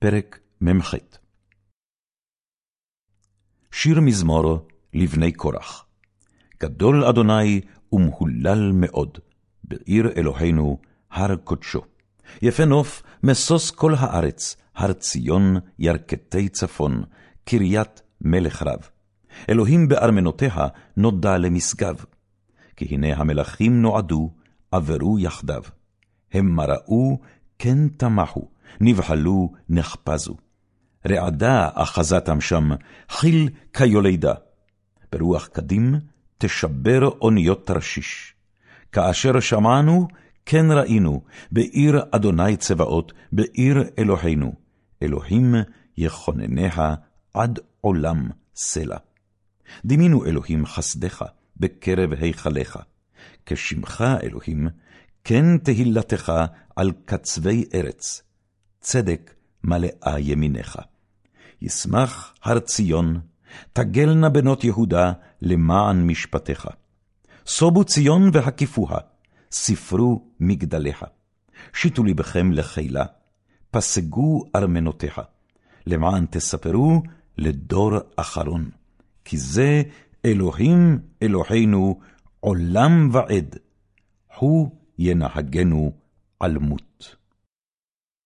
פרק מ"ח שיר מזמור לבני קורח. גדול אדוני ומהולל מאוד, בעיר אלוהינו, הר קודשו. יפה נוף, משוש כל הארץ, הר ציון, ירכתי צפון, קריית מלך רב. אלוהים בארמנותיה נודע למשגב. כי הנה המלכים נועדו, עברו יחדיו. המה ראו, כן תמחו, נבהלו, נחפזו. רעדה אחזתם שם, חיל כיולידה. ברוח קדים תשבר אוניות תרשיש. כאשר שמענו, כן ראינו, בעיר אדוני צבאות, בעיר אלוהינו. אלוהים יכונניה עד עולם סלע. דימינו אלוהים חסדך בקרב היכליך. כשמך, אלוהים, כן תהילתך על קצווי ארץ. צדק מלאה ימיניך. ישמח הר ציון, תגלנה בנות יהודה למען משפטיך. סובו ציון והקיפוה, ספרו מגדליה. שיתו ליבכם לחילה, פסגו ארמנותיה, למען תספרו לדור אחרון. כי זה אלוהים אלוהינו עולם ועד, הוא ינהגנו על מות.